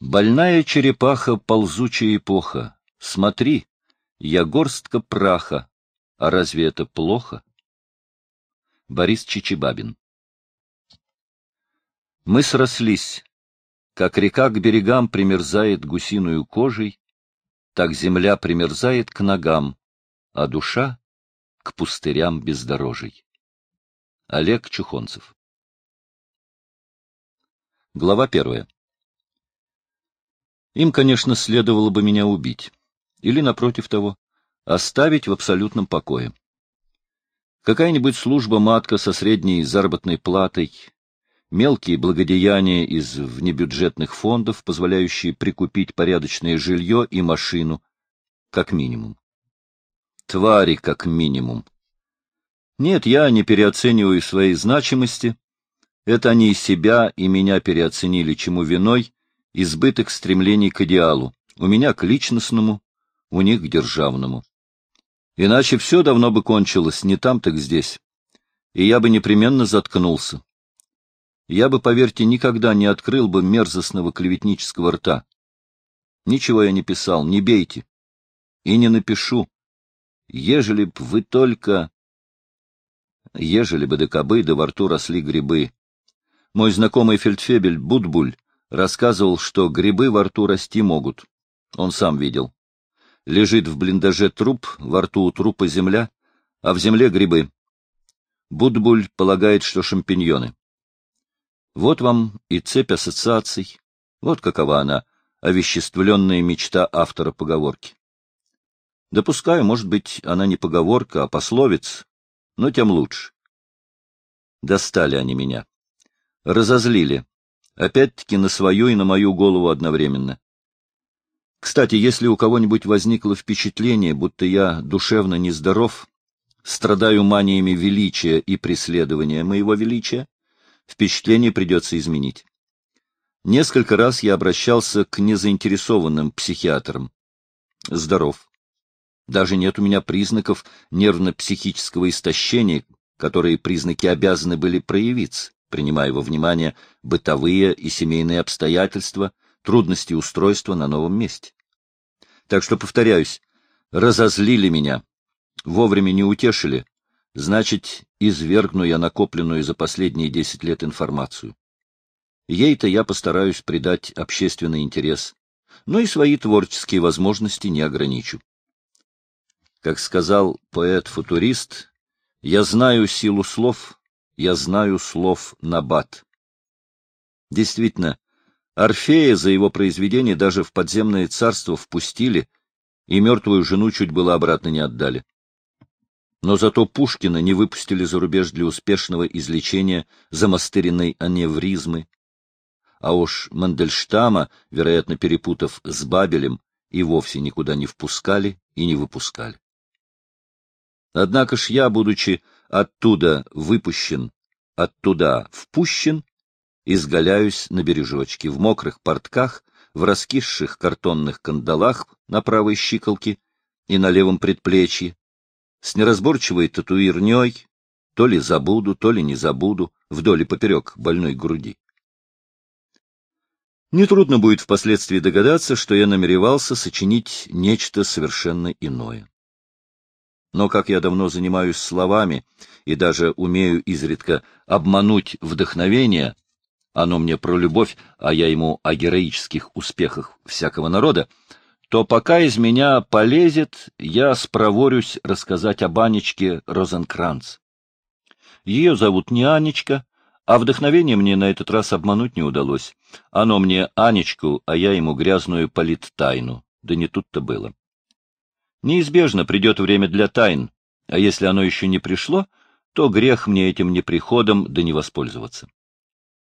Больная черепаха, ползучая эпоха, смотри, я горстка праха, а разве это плохо? Борис Чичибабин Мы срослись, как река к берегам примерзает гусиную кожей, так земля примерзает к ногам, а душа — к пустырям бездорожий. Олег Чухонцев. Глава первая им, конечно, следовало бы меня убить. Или, напротив того, оставить в абсолютном покое. Какая-нибудь служба-матка со средней заработной платой, мелкие благодеяния из внебюджетных фондов, позволяющие прикупить порядочное жилье и машину, как минимум. Твари, как минимум. Нет, я не переоцениваю своей значимости. Это они себя и меня переоценили, чему виной избыток стремлений к идеалу, у меня к личностному, у них к державному. Иначе все давно бы кончилось, не там, так здесь. И я бы непременно заткнулся. Я бы, поверьте, никогда не открыл бы мерзостного клеветнического рта. Ничего я не писал, не бейте. И не напишу. Ежели б вы только... Ежели бы до кобы, да во рту росли грибы. Мой знакомый фельдфебель Будбуль Рассказывал, что грибы во рту расти могут. Он сам видел. Лежит в блиндаже труп, во рту у трупа земля, а в земле грибы. Будбуль полагает, что шампиньоны. Вот вам и цепь ассоциаций. Вот какова она, овеществленная мечта автора поговорки. Допускаю, может быть, она не поговорка, а пословиц, но тем лучше. Достали они меня. Разозлили. Опять-таки на свою и на мою голову одновременно. Кстати, если у кого-нибудь возникло впечатление, будто я душевно нездоров, страдаю маниями величия и преследования моего величия, впечатление придется изменить. Несколько раз я обращался к незаинтересованным психиатрам. Здоров. Даже нет у меня признаков нервно-психического истощения, которые признаки обязаны были проявиться принимая во внимание бытовые и семейные обстоятельства, трудности устройства на новом месте. Так что, повторяюсь, разозлили меня, вовремя не утешили, значит, извергну я накопленную за последние десять лет информацию. Ей-то я постараюсь придать общественный интерес, но и свои творческие возможности не ограничу. Как сказал поэт-футурист, я знаю силу слов, я знаю слов Набат. Действительно, Орфея за его произведение даже в подземное царство впустили, и мертвую жену чуть было обратно не отдали. Но зато Пушкина не выпустили за рубеж для успешного излечения замастеренной аневризмы. А уж Мандельштама, вероятно, перепутав с Бабелем, и вовсе никуда не впускали и не выпускали. Однако ж я, будучи оттуда выпущен, оттуда впущен, изгаляюсь на бережочке, в мокрых портках, в раскисших картонных кандалах на правой щиколке и на левом предплечье, с неразборчивой татуирней, то ли забуду, то ли не забуду, вдоль и поперек больной груди. Нетрудно будет впоследствии догадаться, что я намеревался сочинить нечто совершенно иное. Но как я давно занимаюсь словами и даже умею изредка обмануть вдохновение, оно мне про любовь, а я ему о героических успехах всякого народа, то пока из меня полезет, я спроворюсь рассказать об Анечке Розенкранц. Ее зовут не Анечка, а вдохновение мне на этот раз обмануть не удалось. Оно мне Анечку, а я ему грязную политтайну. Да не тут-то было. Неизбежно придет время для тайн, а если оно еще не пришло, то грех мне этим неприходом да не воспользоваться.